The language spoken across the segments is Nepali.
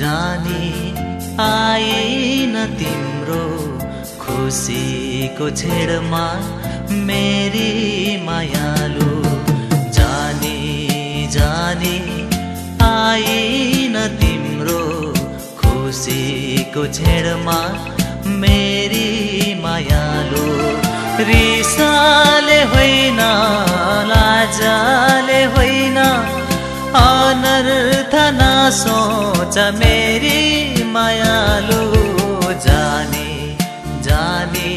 जानी आएन तिम्रो खुसीको छेडमा मेरी मायालु। जानी जानी आएन तिम्रो खुसीको छेडमा मेरी मायालु। रिसाले होइन नसोच मेरी मायालु जाने जाने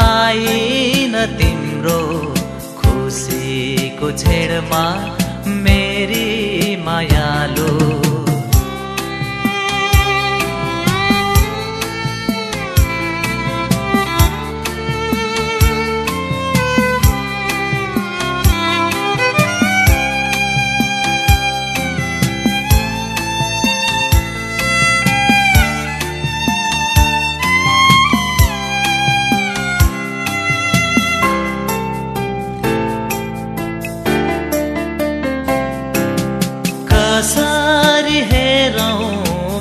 आइन तिम्रो खुसीको छेडमा मेरी मायालु कसरी हेरौँ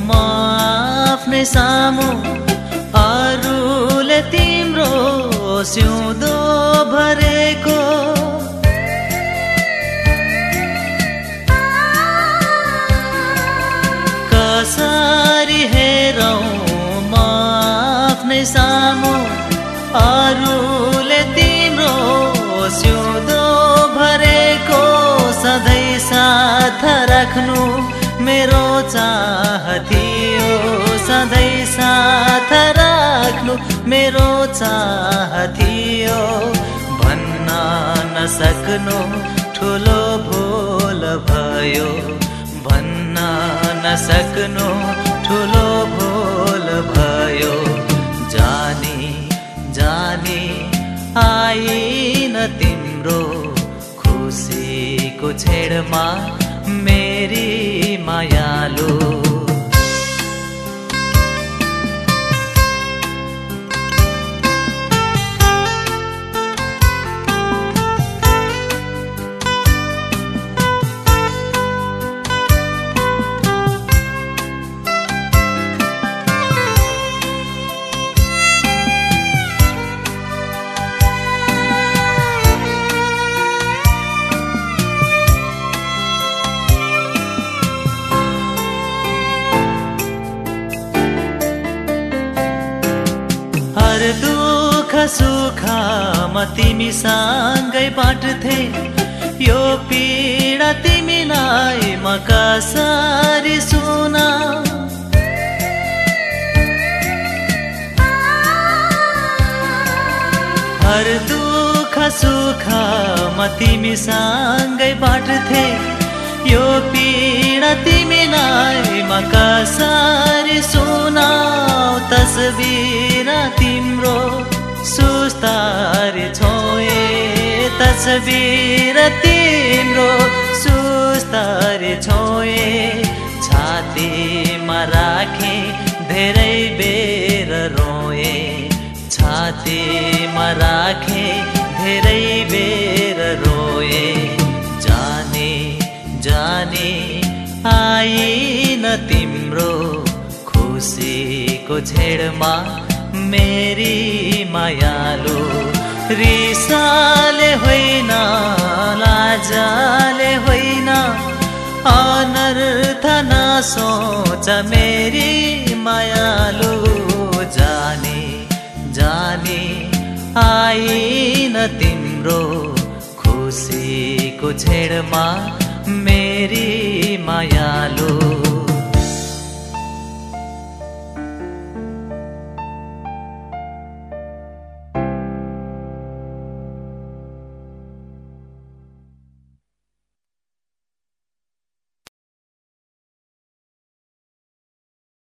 म आफ्नै सामु। अरूले तिम्रो सिउँदो भरेको कसरी हेरौँ म आफ्नै सामु। अरूले तिम्रो सिउँदो भरेको सधैँ साथ राख्नु। मेरो चाह थियो सधैँ साथ राख्नु मेरो चाह थियो भन्न नसक्नु ठुलो भुल भयो। भन्न नसक्नु ठुलो भुल भयो। जानी जानी आइन तिम्रो खुसीको छेडमा मेरी मायालु हर दुःख सुख म तिमीसँगै बाँड्थे यो पीडा तिमीलाई म कसरी सुना? हर दुःख सुख म तिमीसँगै बाँड्थे यो पीडा तिमीलाई म कसरी सुनाऊ? तस्बिर तिम्रो सुस्तारी छोए तस्बिर तिम्रो सुस्तारी छोए छातीमा राखे धेरै बेर रोए छातीमा राखे धेरै बेर रोए जाने जाने आइन तिम्रो खुसीको छेडमा मेरी मायालु रिसाले होइन लाजाले होइन अनर्थ नसोच मेरी मायालु जाने जाने आइन तिम्रो खुसीको छेडमा मेरी मायालु।